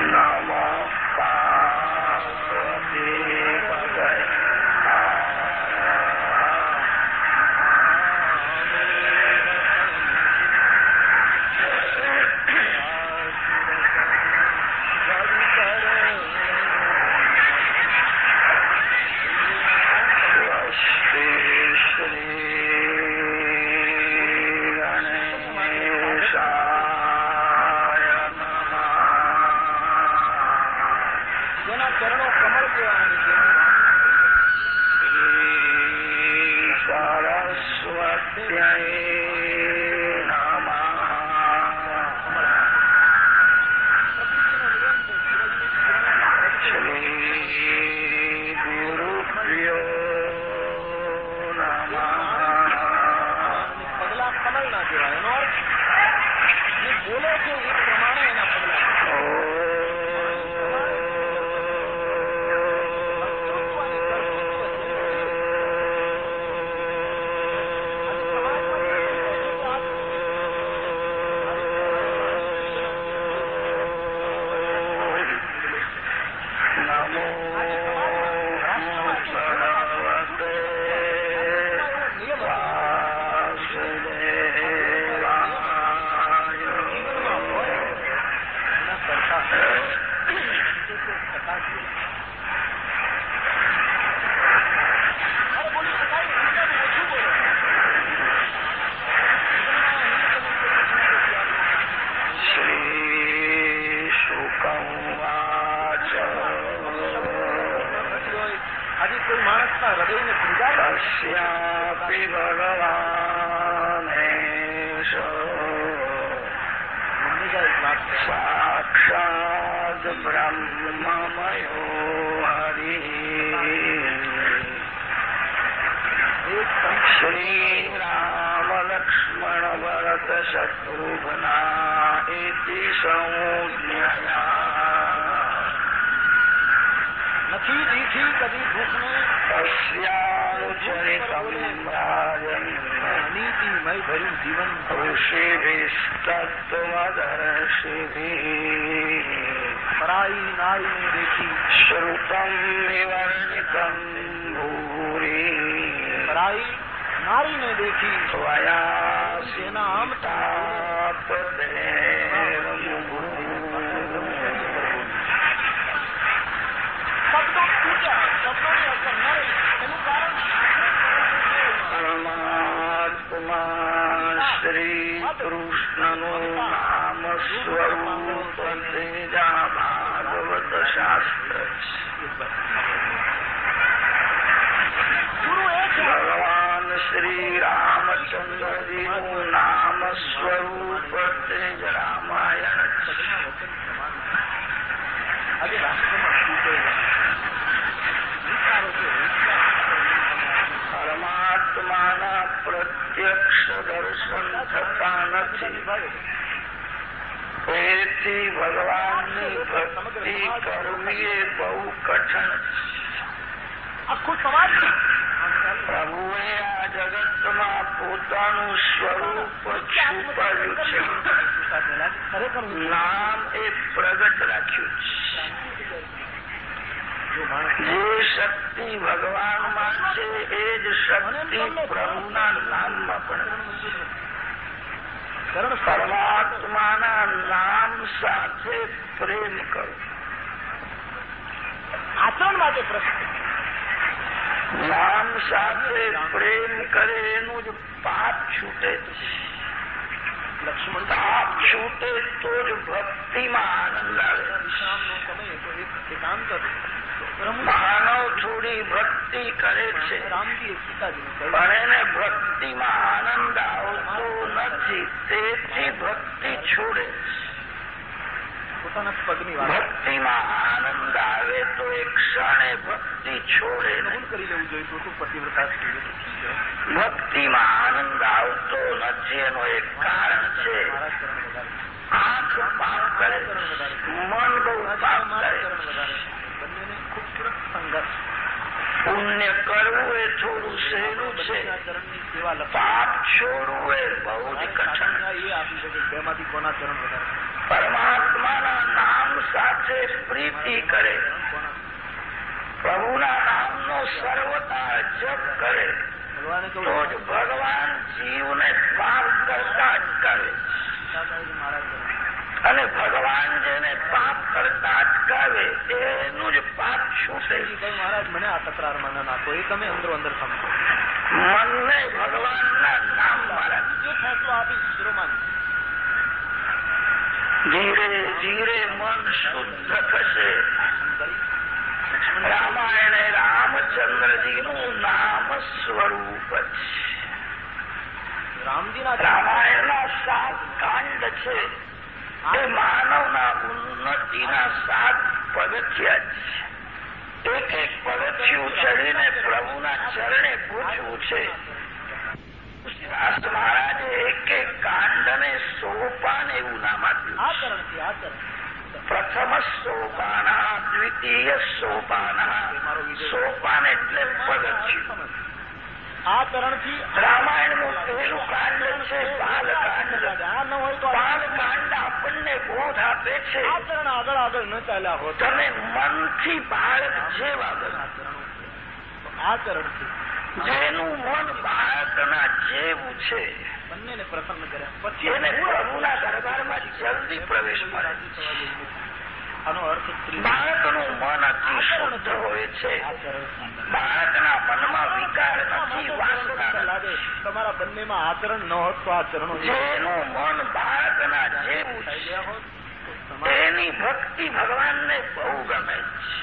Now, Shri કૃષ્ણનું નામ સ્વરૂપ ભાગવત શાસ્ત્ર ભગવાન શ્રી રામચંદ્રજીનું નામ સ્વરૂપ તેજ રામાયણ છે. આજે રાષ્ટ્રમાં શું કહેવાય? વિચારો છે, પરમાત્માના પ્રત્યક્ષ દર્શન થતા નથી તેથી ભગવાનની ભક્તિ કરવી એ બહુ કઠણ આખું સમાજ પ્રભુએ આ જગતમાં પોતાનું સ્વરૂપ છુપાવ્યું છે નામ એ પ્રગટ રાખ્યું છે જે શક્તિ ભગવાનમાં છે એ જ શક્તિ પ્રભુના નામમાં પણ પરમાત્માના નામ સાથે પ્રેમ કરો. આચરણ માટે પ્રશ્ન. નામ સાથે પ્રેમ કરે એનું જ પાપ છૂટે. લક્ષ્મણ પાપ છૂટે તો જ ભક્તિમાં આનંદ આવે. એકાંત માનવ થોડી ભક્તિ કરે છે. પણ એને ભક્તિમાં આનંદ આવતો નથી. તેથી ભક્તિ છોડે. પોતાના પગની ભક્તિમાં આનંદ આવે તો એ ક્ષણે ભક્તિ છોડે કરી લેવું જોઈએ પતિવ્રતા ભક્તિમાં આનંદ આવતો નથી એનો એક કારણ છે. આંખ પાપ કરે. મન બહુ પાપ કરે ચરણ વધારે બંનેને ખૂબસૂરત સંઘર્ષ પુણ્ય કરવું એ થોડું સહેલું છે. પાપ છોડવું એ બહુ જ કઠણ બેમાંથી કોના ચરણ વધારે? પરમાત્માના નામ સાથે પ્રીતિ કરે. પ્રભુના નામનો સર્વતા જપ કરે. તો જ ભગવાન જીવને પાપ કરતા જ કરે. મારા ચરણ અને ભગવાન જેને પાપ કરતા અટકાવે એનું જ પાપ શું છે મહારાજ મને આ તકરારમાં ન નાખો. એ તમે અંદરો અંદર સમજો મનને ભગવાનના નામ મારા. બીજો ફેસલો આપી શિરોમાન ધીરે ધીરે મન શુદ્ધ થશે. રામાયણ રામચંદ્રજી રામચંદ્રજીનું નામ સ્વરૂપ છે. રામજીના રામાયણના સાત કાંડ છે. એ માનવના ઉન્નતિના સાત પગથિયા છે. એક એક પગથિયું ચડીને પ્રભુના ચરણે પૂછવું છે વ્યાસ મહારાજે એક એક કાંડને સોપાન એવું નામ આપ્યું પ્રથમ સોપાન દ્વિતીય સોપાન સોપાન એટલે પગથિયું. આ ચરણથી રામાયણનું પહેલું કાંડ છે બાલકાંડ. આ ન હોય તો બાલકાંડ આપણને બોધ આપે છે. આ ચરણ આગળ આગળ ન ચાલ્યા હોત. તમે મનથી બાળક જેવા બનો. આ ચરણથી જેનું મન બાળકના જેવું છે. બંનેને પ્રસન્ન કર્યા. પછી એને પ્રભુના દરબારમાં જલ્દી પ્રવેશ મળે. આનો અર્થ બાળકનું મન અતિ શુદ્ધ હોય છે. બાળકના મનમાં વિકાર નથી વાસના તમારા બંનેમાં આચરણ ન હોત તો આચરણ જેનું મન બાળકના જેવું છે. એની ભક્તિ ભગવાનને બહુ ગમે છે.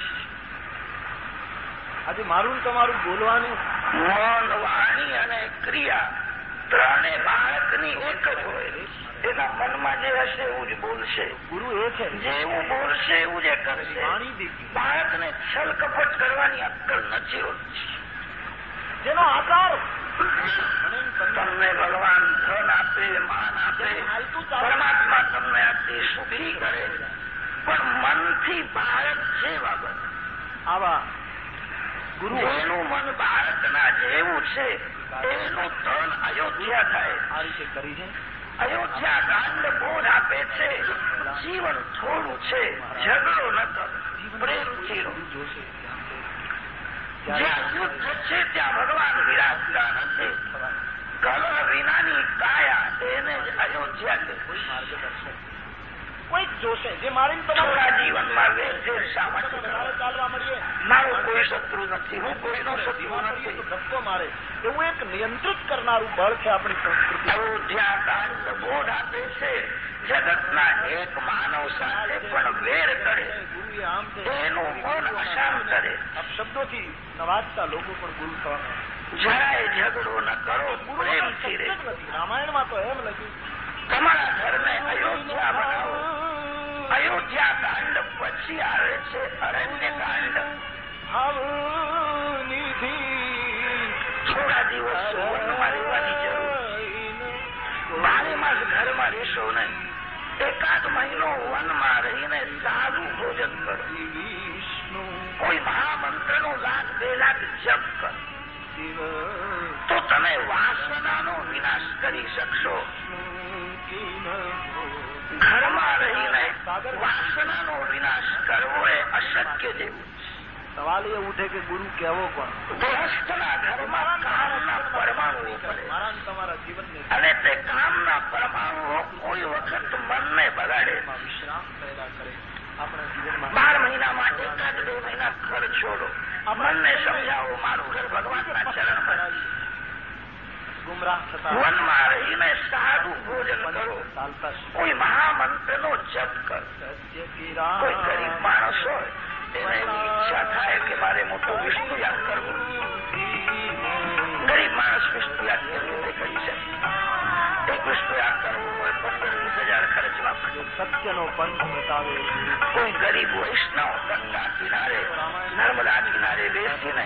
આજે મારું તમારું બોલવાનું મન વાણી અને ક્રિયા ત્રણે બાળકની એક જ હોય. એના મનમાં જે હશે એવું જ બોલશે. ગુરુ એ છે જેવું બોલશે એવું જે કરશે. બાળકને છલ કપટ કરવાની અક્કલ નથી હોતી. જેનો આકાર તમને ભગવાન ધન આપે માન આપે. પરમાત્મા તમને અતિ સુખી કરે. પણ મનથી બાળક છે બાબત. આવા ગુરુ એનું મન ભારતના જેવું છે. એનું ધન અયોધ્યા થાય. આ રીતે કરી છે? અયોધ્યા કાંડ બોધ આપે છે. જીવન થોડું છે. ઝઘડો ન કર. પ્રેમથી જોશે. જ્યાં યુદ્ધ છે ત્યાં ભગવાન વિરાજતા નથી કલહ વિનાની કાયા એને જ અયોધ્યા કે માર્ગદર્શક. કોઈક જોશે. જે મારી તમારા જીવનમાં વેરઝેર શા માટે ચાલવા મળીએ મારો કોઈ શત્રુ નથી. હું કોઈનો શત્રુ નથી. ધક્કો મારે. એવું એક નિયંત્રિત કરનારું બળ છે આપણી સંસ્કૃતિ. કાંડ બોધ આપે છે. જગતના એક માનવ સાથે પણ વેર કરે. એનું મન અશાંત કરે. શબ્દોથી નવાજતા લોકો પણ ગુરુ થવાના. જરાય ઝઘડો ન કરો. પ્રેમથી રામાયણમાં તો એમ લખ્યું તમારા ઘરને અયોધ્યા બનાવો. અયોધ્યા કાંડ પછી આવે છે અરણ્ય કાંડ. થોડા દિવસ વનમાં રહેવાની જરૂર. બારે માસ ઘરમાં રહેશો નહીં. એકાદ મહિનો વનમાં રહીને સારું ભોજન કરો. કોઈ મહામંત્રનો લાખ બે લાખ જપ કરો. તો તમે વાસનાનો વિનાશ કરી શકશો. ઘરમાં રહીને વાસનાનો વિનાશ કરવો એ અશક્ય જેવું સવાલ એ ઉઠે કે ગુરુ કેવો પણ. ગૃહસ્થના ઘરમાં કામના પરમાણુઓ ને તમારા જીવનને અને તે કામના પરમાણુઓ કોઈ વખત મનને બગાડે વિશ્રામ પેદા કરે. આપણા જીવનમાં બાર મહિના માટે એકાદ બે મહિના ઘર છોડો. મનને સમજાવો મારું ઘર ભગવાનના ચરણમાં. ગુમરાહ થતા વનમાં રહીને સારું ભોજન કરો. કોઈ મહામંત્રનો જપ કરો કોઈ ગરીબ માણસ હોય એને એવી ઈચ્છા થાય કે મારે મોટો વિષ્ણુ યાદ કરવો ગરીબ માણસ વિષ્ણુ યાદ કેવી રીતે કરી શકે એક વિષ્ણુ યાદ કરવો હોય પંદર વીસ હજાર ખર્ચવા સત્યનો પંથ બતાવે કોઈ ગરીબ વૈષ્ણવ ગંગા કિનારે નર્મદા કિનારે બેસીને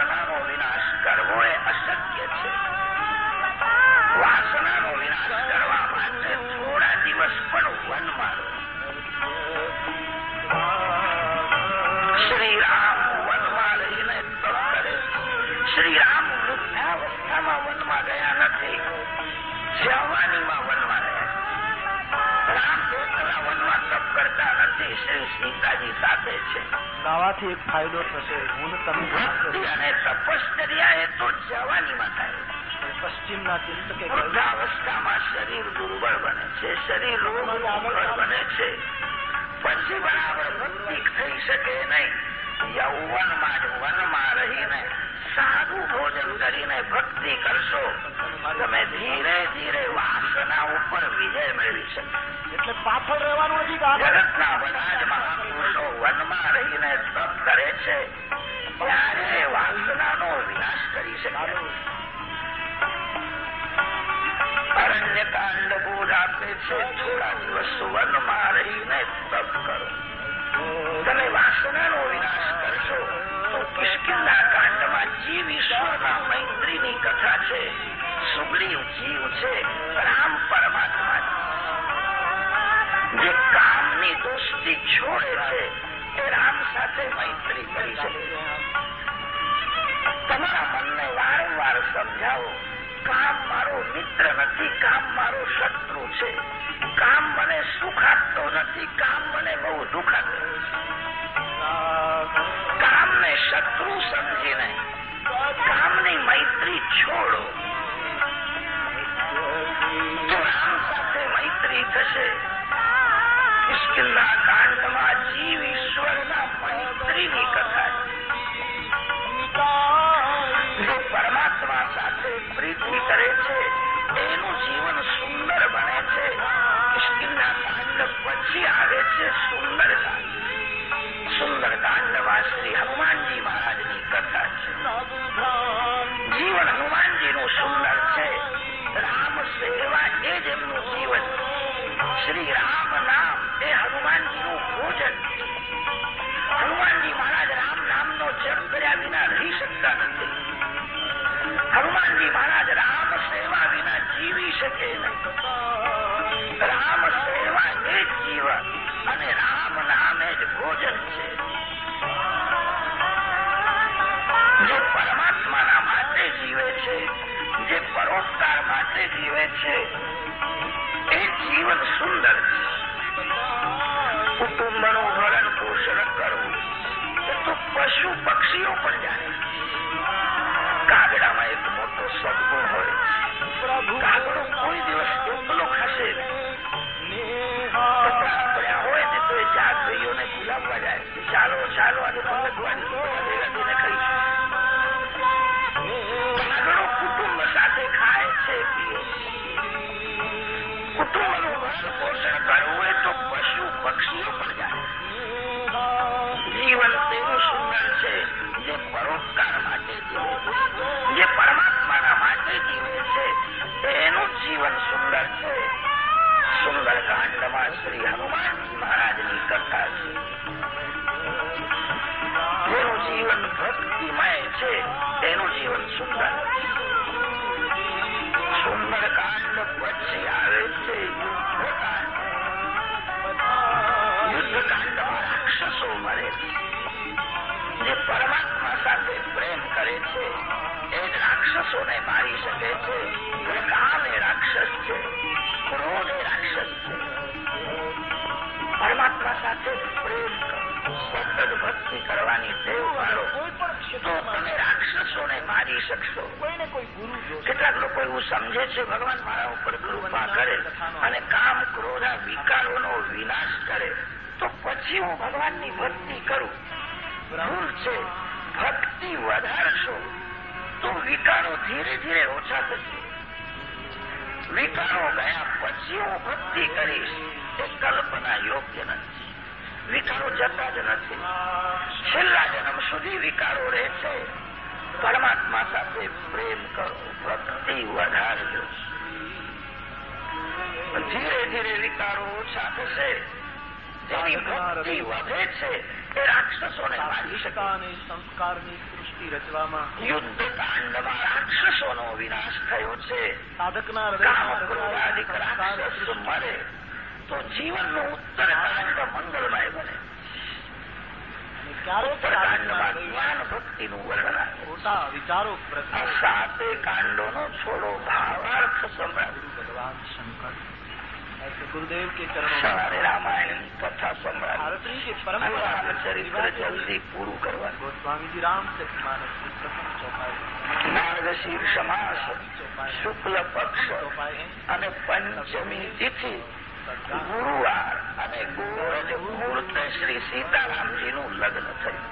રહીને પશ્ચિમના ચિંતકે વૃદ્ધાવસ્થામાં શરીર દુર્બળ બને છે. શરીર રોગ બને છે. પછી બરાબર ભક્તિ થઈ શકે નહીં. યૌવનમાં વનમાં રહીને સાદું ભોજન કરીને ભક્તિ કરશો તમે ધીરે ધીરે વાસના ઉપર વિજય મેળવી શકો. એટલે પાછળ રહેવાનું જગતના બધા જ મહાપુરુષો વનમાં રહીને તપ કરે છે. છે થોડા રહીને તપ કરો તમે વાસનાનો વિનાશ કરશો તો કિષ્કિંધા કાંડમાં જીવ ઈશ્વરના મૈત્રીની કથા છે. સુગ્રીવ જીવ છે, રામ પરમાત્મા. જે કામની દોસ્તી છોડે છે એ રામ સાથે મૈત્રી કરી શકે. તમારા મનને વારંવાર સમજાવો. કામ મારો મિત્ર નથી, કામ મારો શત્રુ છે. કામ મને સુખ આપતો નથી, કામ મને બહુ દુઃખ આપતો કામને શત્રુ સમજીને, કામની મૈત્રી છોડો. સાથે મૈત્રી થશે મુશ્કેલના કાંડમાં જીવ ઈશ્વરના મૈત્રીની કથા છે. કરે છે એનું જીવન સુંદર બને છે. મુશ્કેલના કાંડ પછી આવે છે સુંદર કાંડ. સુંદર શ્રી હનુમાનજી મહારાજની કથા છે. જીવન હનુમાનજીનું સુંદર છે. રામ સેવા એ જ એમનું જીવન. શ્રી રામ નામ એ હનુમાનજીનું ભોજન. હનુમાનજી મહારાજ રામ નામનો જપ કર્યા વિના રહી શકતા નથી. મહારાજ, રામ સેવા વિના જીવી શકે નહીં. રામ સેવા એ જ જીવન અને રામ નામ જ ભોજન છે. જે પરમાત્માના માટે જીવે છે, જે પરોપકાર માટે જીવે છે, એ જીવન સુંદર છે. કુટુંબનું ભરણ પોષણ કરવું તો પશુ પક્ષીઓ પણ જાણે સદગુણ હોય તો જાય કરવું પશુ પક્ષીઓ પણ જાણે જીવન તેવું સુંદર છે જે પરોપકાર માટે છે જે પરમાત્માના છે. એનું જીવન સુંદર છે. સુંદર કાંડમાં શ્રી હનુમાનજી મહારાજની કથા છે. કામ એ રાક્ષસ છે ક્રોધ એ રાક્ષસ છે પરમાત્મા સાથે પ્રેમ સતત ભક્તિ કરવાની ટેવ પાડો તો તમે રાક્ષસોને મારી શકશો કોઈને કોઈ ગુરુ કેટલાક લોકો એવું સમજે છે ભગવાન મારા ઉપર કૃપા કરે અને કામ ક્રોધ આ વિકારોનો વિનાશ કરે. તો પછી હું ભગવાનની ભક્તિ કરું. ભૂલ છે ભક્તિ વધારશો. તો વિકારો ધીરે ધીરે ઓછા થશે. વિકારો ગયા પછી હું ભક્તિ કરીશ એ કલ્પના યોગ્ય નથી. વિકારો જતા જ નથી. છેલ્લા જન્મ સુધી વિકારો રહેશે. પરમાત્મા સાથે પ્રેમ કરો ભક્તિ વધારજો. ધીરે ધીરે વિકારો ઓછા થશે. જેની ભક્તિ વધે છે એ રાક્ષસોને અને સંસ્કારની સૃષ્ટિ રચવામાં યુદ્ધ કાંડમાં રાક્ષસોનો વિનાશ થયો છે. સાધકના ક્રોધાધિક રાક્ષસ મરે તો જીવનનું ઉત્તરકાંડ મંગલમય બને. જ્ઞાન ભક્તિનું વર્ણન ખોટા વિચારો સાતે કાંડોનો છોડો ભાવાર્થ સંભળાવ્યું ભગવાન શંकर ગુરુદેવ કે ગોસ્વામીજી રામચરિત શુક્લ પક્ષ અને પંચમી તિથિ ગુરુવાર અને ગોરજ મુહૂર્ત શ્રી સીતારામજી નું લગ્ન થયું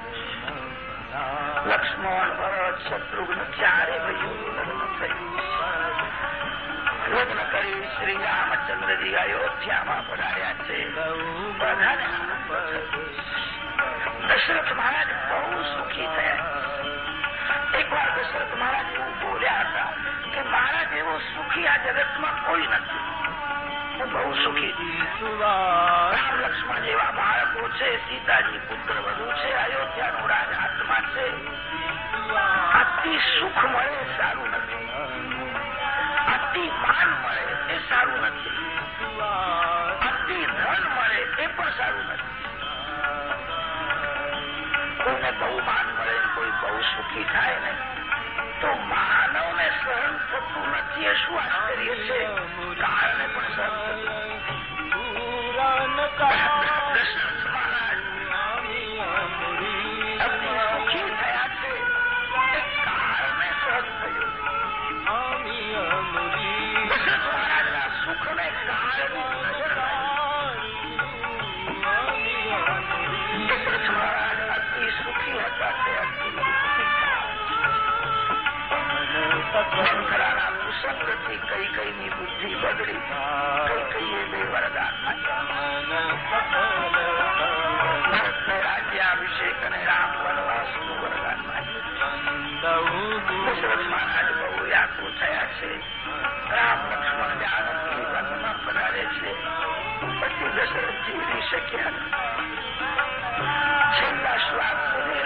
લક્ષ્મણ ભરત શત્રુઘ્ન ચારે ભાઈઓનું લગ્ન શ્રી રામચંદ્રજી અયોધ્યામાં પધાર્યા છે. દશરથ મહારાજ બહુ સુખી થયા. એકવાર દશરથ મહારાજ એવું બોલ્યા હતા કે મારા જેવો સુખી આ જગતમાં કોઈ નથી. હું બહુ સુખી રામ લક્ષ્મણ જેવા બાળકો છે, સીતાજી પુત્ર વધુ છે, અયોધ્યાનું રાજ હાથમાં છે. અતિ સુખ મળે, સારું નથી. માન મળે એ સારું નથી. અતિ ધન મળે એ પણ સારું નથી. કોઈને બહુ માન મળે કોઈ બહુ સુખી થાય ને તો માનવને સહન થતું નથી. એ શું આશ્ચર્ય છે? કાળને પણ સહન થતું દશરથ બંખરાના કુસંગથી કઈ કઈની બુદ્ધિ બગડી કઈ કઈ એને વરદાન ભરતને રાજ્યાભિષેક અને રામ વનવાસનું વરદાન દશરથ મહારાજ બહુ વ્યાકુળ થયા છે રામ લક્ષ્મણ જાનકી વનમાં પધારે છે પછી દશરથજી રહી શક્યા. છેલ્લા શ્વાસ સુધી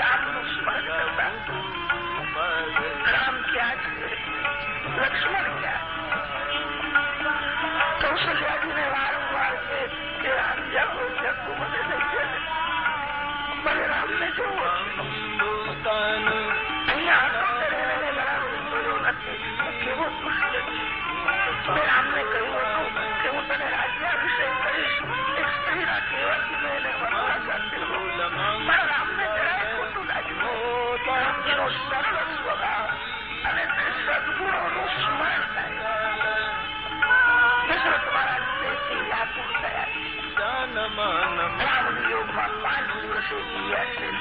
પાંચ દિવસે જીવ્યા છે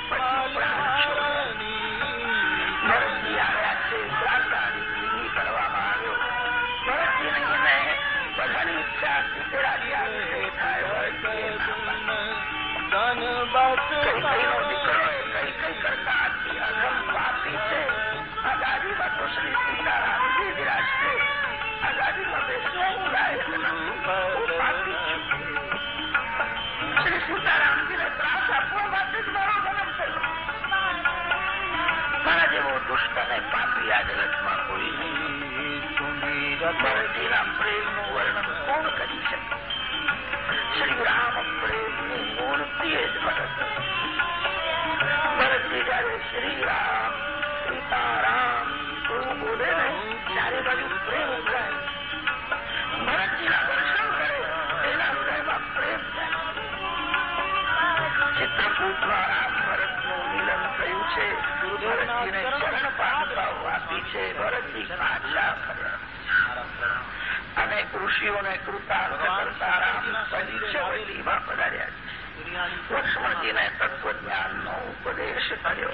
Good evening. અનેક ઋષિઓને કૃતાર્થ કરતા રામ પધાર્યા છે. લક્ષ્મણજીને તત્વજ્ઞાનનો ઉપદેશ કર્યો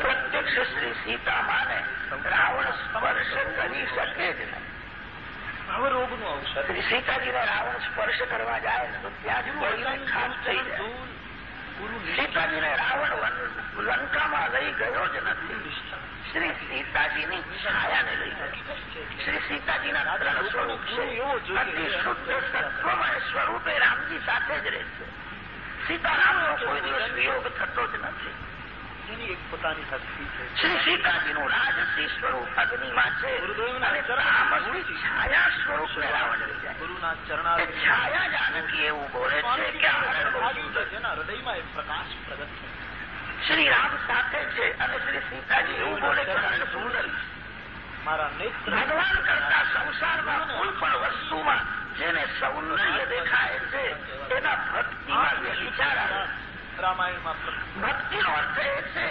પ્રત્યક્ષ શ્રી સીતામાને રાવણ સ્પર્શ કરી શકે જ નહીં. ભવરોગનું સીતાજીને રાવણ સ્પર્શ કરવા જાય ને તો ત્યાં જ ખાસ થઈ જાય. સીતાજીને રાવણ લંકામાં લઈ ગયો જ નથી. શ્રી સીતાજીની છાયાને લઈ ગયો. શ્રી સીતાજીના ત્રણ સ્વરૂપ છે અતિ શુદ્ધ સત્વમય સ્વરૂપે રામજી સાથે જ રહેશે સીતારામનો કોઈ દિવસ વિયોગ થતો જ નથી એની એક પોતાની શક્તિ છે શ્રી સીતાજીનું રાજસી સ્વરૂપ અગ્નિમાં છે અને તામસી છાયા સ્વરૂપ રાવણ લઈ જાય ગુરુના ચરણા છાયા જાનકી એવું બોલે છે કે છે. હૃદયમાં એક પ્રકાશ પ્રગટ છે શ્રી રામ સાથે છે અને શ્રી સીતાજી એવું બોલે કે સુંદર છે. મારા નેત્ર ભગવાન કરતા સંસારમાં કોઈ પણ વસ્તુમાં જેને સૌંદર્ય દેખાય છે એના ભક્તિમાં વિચાર આવે. રામાયણમાં ભક્તિનો અર્થ એ છે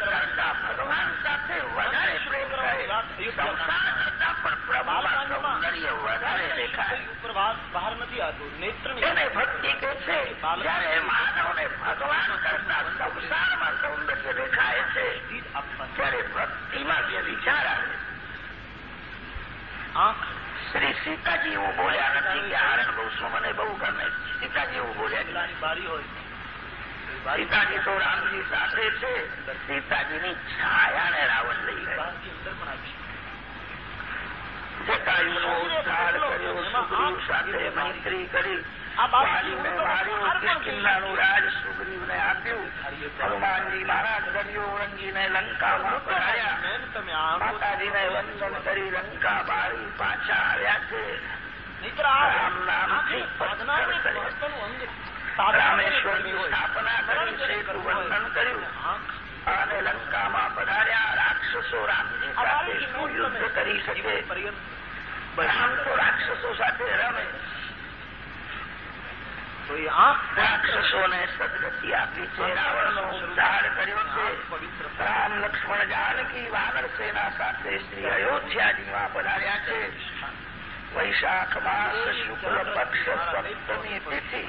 કરતા ભગવાન સાથે વધારે પ્રેમ રહે સંસાર કરતા પણ પ્રભુમાં સૌંદર્ય વધારે દેખાય. ઉપર બહાર નથી આવતું. નેત્ર એને ભક્તિ કે છે માનવ માનવને ભગવાન કરતા સંસારમાં સૌંદર્ય દેખાય છે ત્યારે ભક્તિમાં જે વિચાર આવે શ્રી સીતાજી એવું બોલ્યા નથી કે આનંદ બહુ શું મને બહુ ગમે. સીતાજી એવું બોલ્યા. બારી હોય. સીતાજી તો રામજી સાથે છે. સીતાજીની છાયાને રાવણ લઈ ગયો. જટાયુનો ઉદ્ધાર કર્યો સાથે મૈત્રી કરી. આ રાજ સુગ્રીવને આપ્યું. હનુમાનજી મહારાજ દરિયો રંગીને લંકામાં પધાર્યા. માતાજીને વંદન કરી લંકા બાળી પાછા આવ્યા છે. રામ નામથી રામેશ્વરની સ્થાપના કરી સેતુ વંદન કર્યું. અને લંકામાં પધાર્યા. રાક્ષસો રામજી સાથે શું યુદ્ધ કરી શકે. રામ તો રાક્ષસો સાથે રમે. એ આંખ રાક્ષસોને સદગતિ આપી છે રાવણનો ઉદ્ધાર કર્યો છે. રામ લક્ષ્મણ જાનકી વાનર સેના સાથે શ્રી અયોધ્યાજીમાં પધાર્યા છે. વૈશાખ માસ શુક્લ પક્ષ સપ્તમી તિથિ.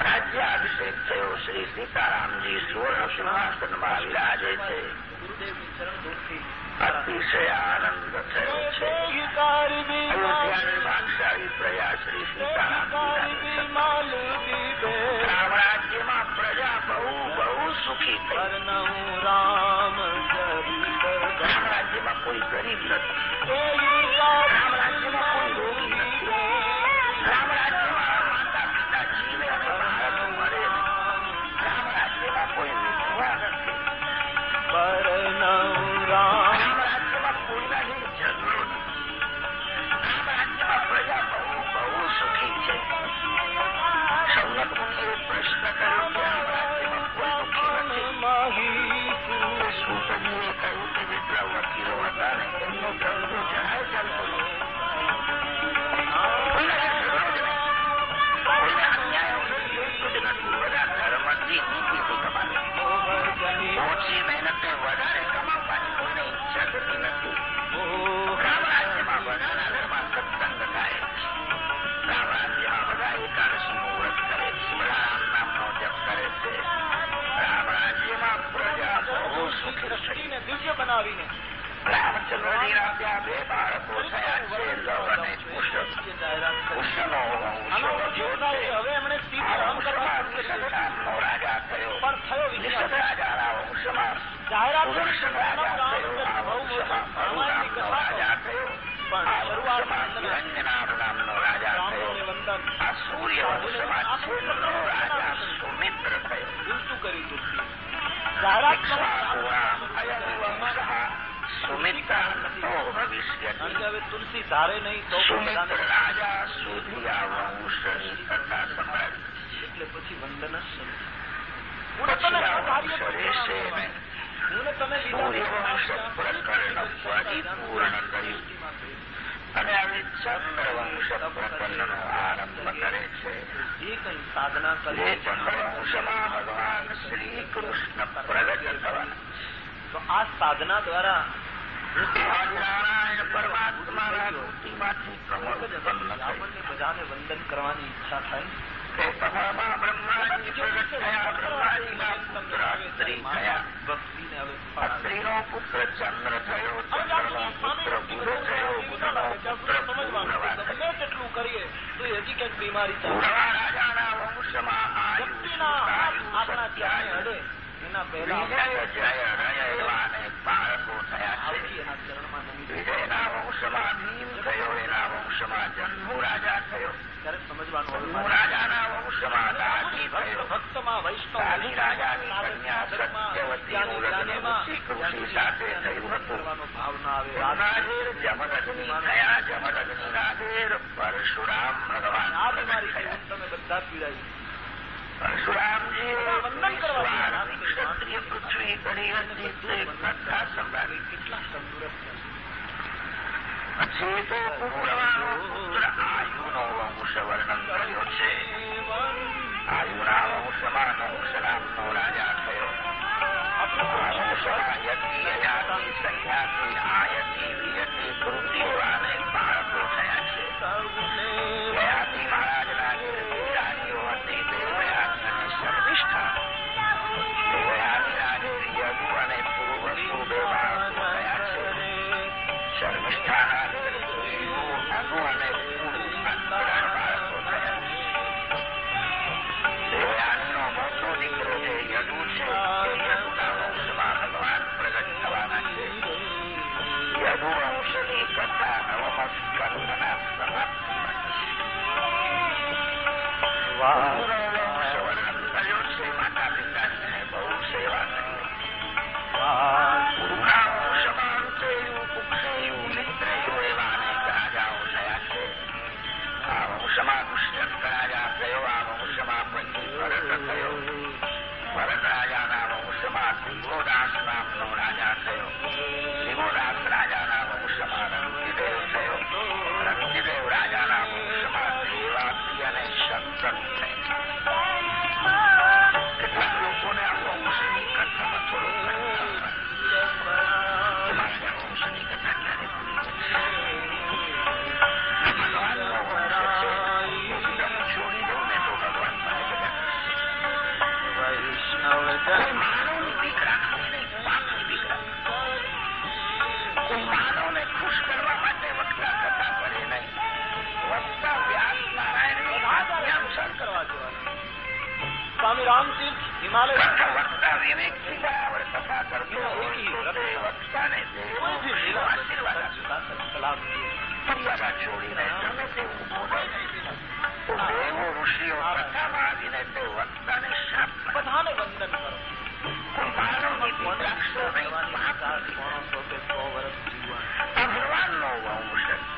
રાજ્યાભિષેક થયો શ્રી સીતારામજી સુવર્ણ સિંહાસનમાં વિરાજે છે. ગુરુદેવની ચરણ અતિશય આનંદ થયો છે અયોધ્યાની બાદશાહી પ્રજા શ્રી રાજ્યમાં પ્રજા બહુ બહુ સુખી થઈ રામ રામ રાજ્યમાં કોઈ ગરીબ નથી રામ પુત્રી થયા અત્રિનો પુત્ર ચંદ્ર થયો ચંદ્રનો પુત્ર બુધો થયો બુધનો પુત્ર પૂર્ણવા કરીએ તો હજી ક્યાંક બીમારી રાજાના વંશમાં આપણા ક્યાંય અડે એના પહેલા જય અરય બાળકો થયા એના વંશમાં નીમ થયો એના વંશમાં જન્મુ રાજા થયો ત્યારે સમજવાનું રાજાના ભક્તમાં દાસી ભયો ભક્તમાં વૈષ્ણવ પરશુરામ ભગવાન તમે બધા પીડાય પરશુરામજી વંદન કરવા ક્ષત્રિય પૃથ્વી ઘણી હતી કથા ચેતો ઉગરવાનું પુત્ર આયુનો વંશ વર્ણન કર્યો છે આયુના વંશમાં નહુષ નામનો રાજા થયો વંશમાં યતિ અજાતિ સંજ્ઞાતિ આયતિ વિયતિ કૃતિઓ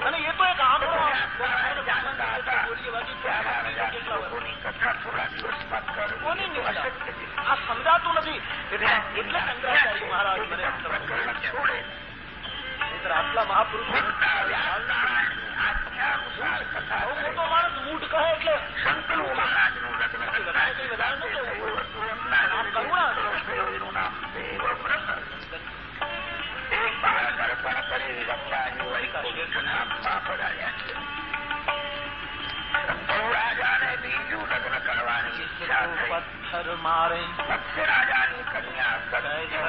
અને એ તો એક લોકોની કથા થોડા દિવસ બાદ કરવી આ સમજાતું નથી. એટલે શંકરાચાર્ય મહારાજ પ્રકરણ છોડે પુત્ર આટલા મહાપુરુષ. મોટો માણસ ઊંટ કહે એટલે પથ્થર મારે. પથ્થર રાજાની કન્યા પરાયા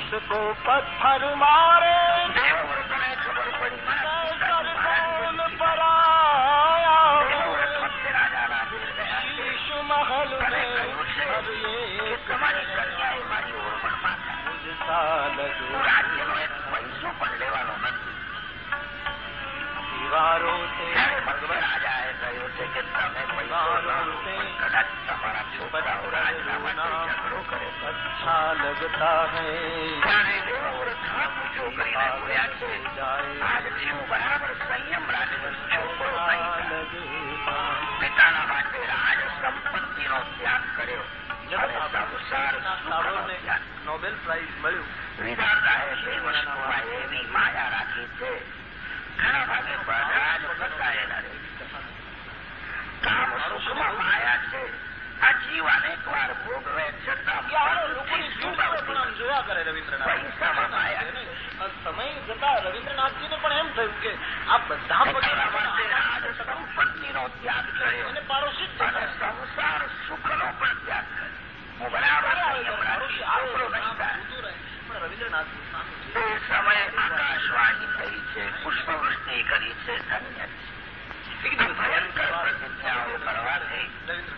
पथर मारे। पढ़ायाल में નહીં થાય. लगता પિતાના માટે રાજ સંપત્તિનો ત્યાગ કર્યો અને સંસાર સુખનો ત્યાગ. નોબેલ પ્રાઇઝ મળ્યું વિધાતાએ તે વસ્તુમાં એવી માયા રાખી છે ઘણા ભાગે બધા જ ફસાયેલા રહે છે. સુખમાં માયા છે. આ જીવ અનેક વાર ભોગવે છતાં જોયા કરે રવિન્દ્રનાથ. સમય જતા રવિન્દ્રનાથજીને પણ એમ થયું કે આ બધા સંપત્તિનો ત્યાગ કર્યો. પાડોશી અને જતા. સંસાર સુખનો પણ ત્યાગ કર્યો. બરાબર. તે સમયે આકાશવાણી થઈ છે પુષ્પવૃષ્ટિ કરી છે.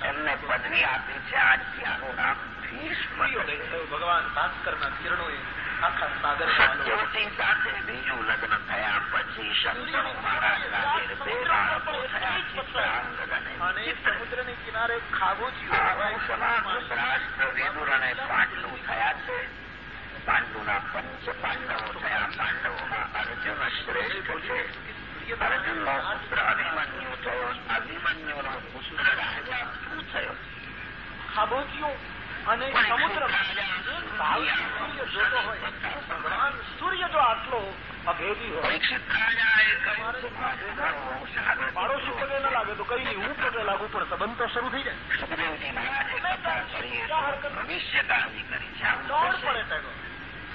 એમને પદવી આપી છે આજથી આનું નામ. ભગવાન ભાસ્કરના કિરણોએ આખા સાગર સત્યવતી સાથે બીજું લગ્ન થયા પછી અને સમુદ્રની કિનારે અને પાંડુ થયા છે. પાંડુના પંચ પાંડવો થયા. પાંડવોમાં અર્જુન શ્રેષ્ઠ છે. ખાબોચિયું અને સમુદ્ર સૂર્ય જોતો હોય ભગવાન સૂર્ય જો આટલો અભેદી હોય "મારું પાડોશી પગે ન લાગે તો કઈ નહીં હું પગે લાગુ પણ સંબંધ તો શરૂ થઈ જાય. દોડ પડે ટેગો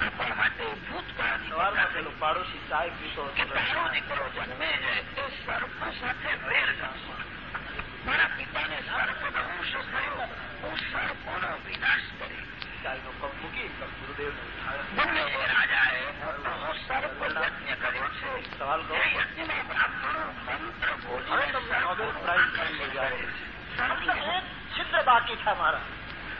આપણા માટે ભૂતકાળની સવારમાં કરી. પાડોશી ચાય પીતો તારો દીકરો જન્મે છે તે સર્પ સાથે વેર કરશે મારા પિતાને સર્પ દંશ થયો હું સર્પોનો વિનાશ કરી ચાયનો કપ મૂકી ગુરુદેવને બંને રાજાએ મોટો સર્પ યજ્ઞ કર્યો છે સવાલ કહો યજ્ઞમાં બ્રાહ્મણો મંત્ર હવે તમને નોબેલ પ્રાઇઝ મળી જાય છે. મતલબ બાકી છે મારા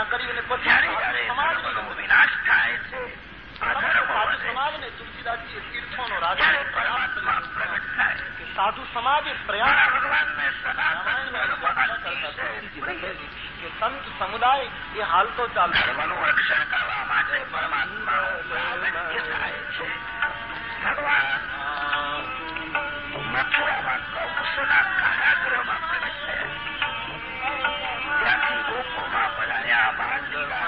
કલ્પના કરી અને પછી સમાજનો વિનાશ થાય છે સમાજને તુલસીદાસજીએ તીર્થોનો રાજા સાધુ સમાજે પ્રયાસ ભગવાનને સંત સમુદાય એ હાલતો ચાલતો ધર્મનું રક્ષણ કરવા માટે પરમાત્મા થાય છે. ભગવાન મથુરામાં કૌશના કારાગૃહમાં પ્રગટ થયા. 我打过咱家八十个。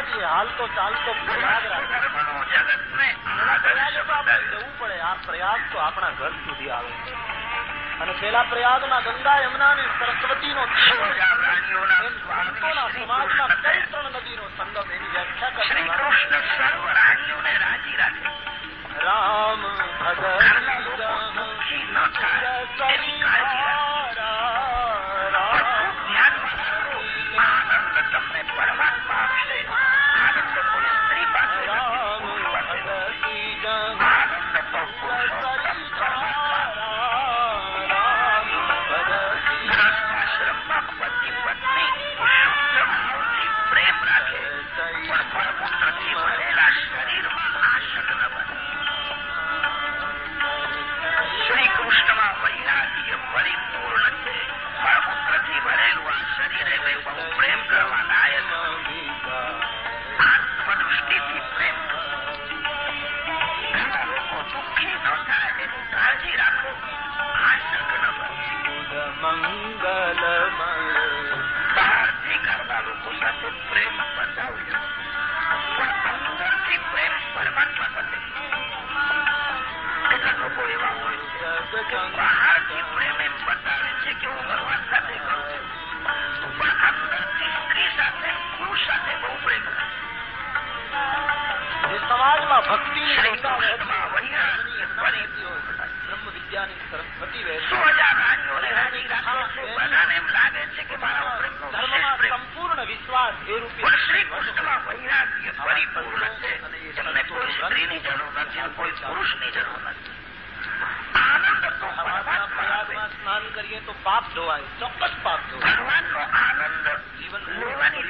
ના છીએ હાલ તો ચાલતો જવું પડે. આ પ્રયાગ તો આપણા ઘર સુધી આવે અને પેલા પ્રયાગમાં ગંગા યમુના અને સરસ્વતીનો ભક્તોના સમાજમાં કઈ ત્રણ નદીનો સંગમ એની વ્યાખ્યા કરે રામ ભગત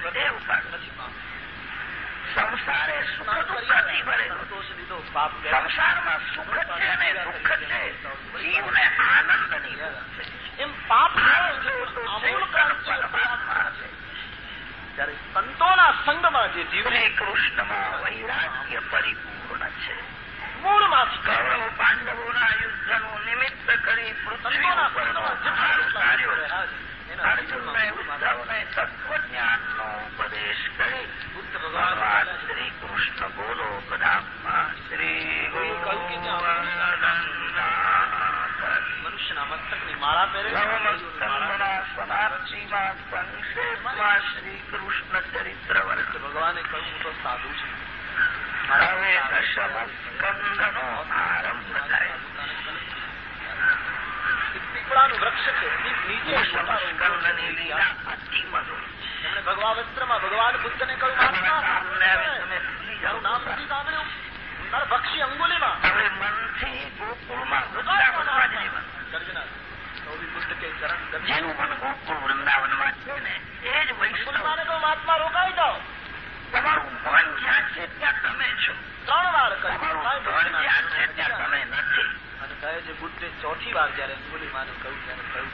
લેવાની ટેવ ઉપાડ નથી સંસારે સંસાર સુખ સ્નાન કરી દુઃખથી ભરેલો. સંસારમાં સુખ છે અને દુઃખ છે જીવને આનંદની ભૂખ એમ પાપ સંતોના સંગમાં જે જીવને કૃષ્ણમાં વૈરાગ્ય પરિપૂર્ણ છે મૂળમાં કૌરવ પાંડવોના યુદ્ધનું નિમિત્ત કરી પૃથ્વી છે, એના અર્જુનને ઉદ્ધવને તત્વજ્ઞાનનો ઉપદેશ કરે ભગવાન શ્રી કૃષ્ણ બોલો કદાપમાં શ્રી મનુષ્યના મસ્તકની માળા પહેરે સંક્ષેપમાં શ્રી કૃષ્ણ ચરિત્ર વર્ણન. ભગવાને કહ્યું તો સાધુ છે હવે દશમસ્કંદનો આરંભ થાય પીપળાનું વૃક્ષ છે નીચે દશમસ્કંદની લીલા અતિ મધુર એમણે ભગવા વસ્ત્રમાં ભગવાન બુદ્ધને કહ્યું નામ નથી સાંભળ્યું. તારે ભક્ષી અંગુલીમાં. મનથી ગોકુળમાં. જેનું ગોકુળ વૃંદાવનમાં છે ને એ જ વૈષ્ણવ. મહાત્મા રોકાઈ જાઓ. તમારું મન જ્યાં છે ત્યાં તમે છો. ત્રણ વાર ગર્જના. જ્યાં છે ત્યાં તમે નથી. અને કહે છે બુદ્ધે ચોથી વાર જયારે અંગુલીમાને કહ્યું ત્યારે કહ્યું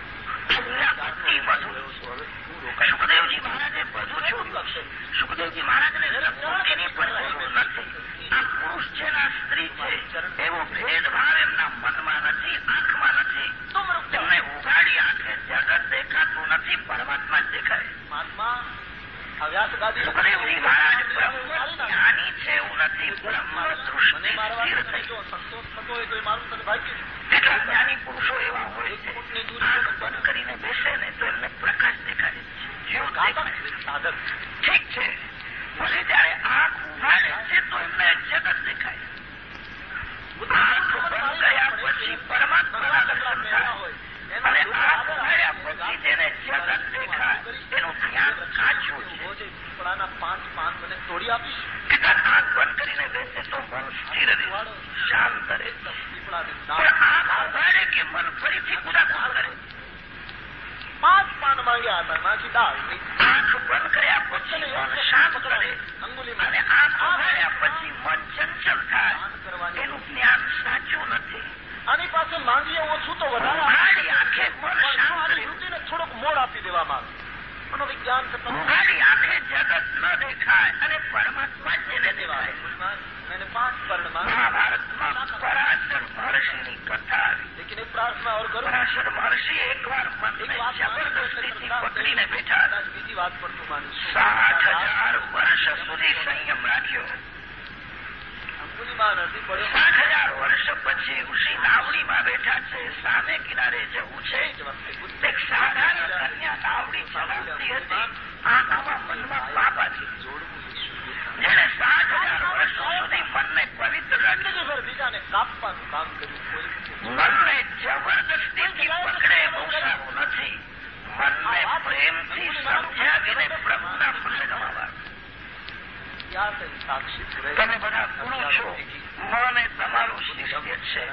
આવી લેકિન એક પ્રાર્થના ઓર કરું. પરાશર મહર્ષિ એકવાર મનને જબરદસ્તીથી પકડીને બેઠા. બીજી વાત પર તું માનું સાત હજાર વર્ષ સુધી સંયમ રાખ્યો. સાત હજાર વર્ષ પછી ઋષિ નાવડીમાં બેઠા છે. સામે કિનારે જવું છે. એક સાધારણ કન્યા નાવડી ચલાવતી હતી. આનામાં મનમાં પાપ હતી જેને સાત હજાર વર્ષો સુધી મનને પવિત્ર રાખ્યું બીજાને કાપવાનું કામ કર્યું. મનને જબરદસ્તીથી પકડે બહુ સારું નથી. મનને પ્રેમથી સમજાવીને પ્રભુના પ્રસંગમાં તમે બધા ગુણો છો. મન તમારું શિષ્ય છે.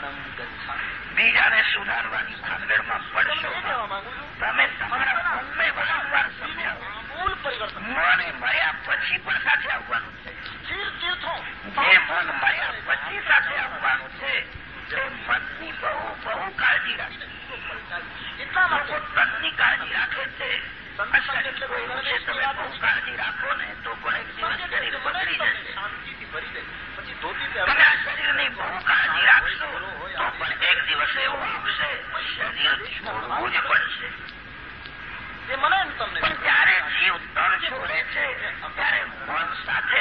બીજાને સુધારવાની ભાગદડમાં પડશો. તમે તમારા મનને વારંવાર સમજાવો. મને મળ્યા પછી પણ સાથે આવવાનું છે. જે મન મળ્યા પછી સાથે આવવાનું છે તે મનની બહુ બહુ કાળજી રાખે. એટલા માટે તનની કાળજી રાખે છે. એવું છે કાળજી રાખો ને તો પણ એક દિવસ શરીર બગડી જશે. શાંતિથી ભરી દે. પછી ધોતી તમે આ શરીરની બહુ કાળજી રાખશો તો પણ એક દિવસ એવો આવશે શરીર છોડવું જ પડશે એ મને તમને. પણ જ્યારે જીવ તણ છોડે છે ત્યારે મન સાથે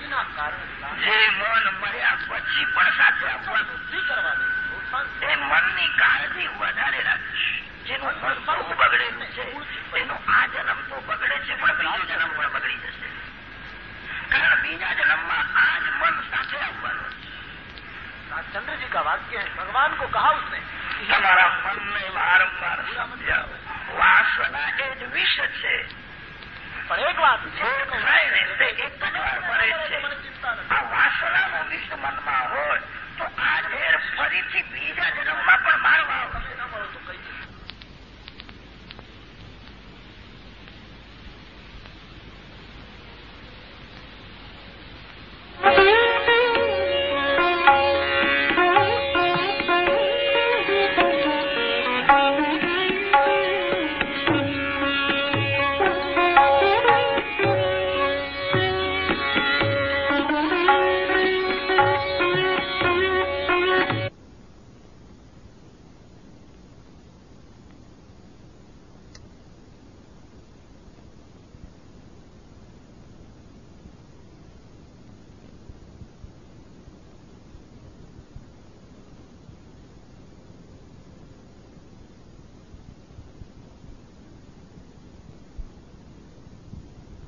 જે મન મર્યા પછી પણ સાથે આવવાનું શુદ્ધિ કરવા દે તો શાંતિ. એ મનની કાળજી વધારે રાખીશ જેનું મન બહુ બગડેલું છે તેનું આ જન્મ તો બગડે છે પણ બીજો જન્મ પણ બગડી જશે કારણ બીજા જન્મમાં આ જ મન સાથે આવવાનું चंद्र जी का वाक्य है भगवान को कहा उसने તમારા મનને વારંવાર સમજાવો વાસના એ જ વિષ છે પણ એક વાત એક જ છે. આ વાસનાનો વિષ મનમાં હોય, તો આ ઝેર ફરીથી બીજા જન્મમાં પણ મારવા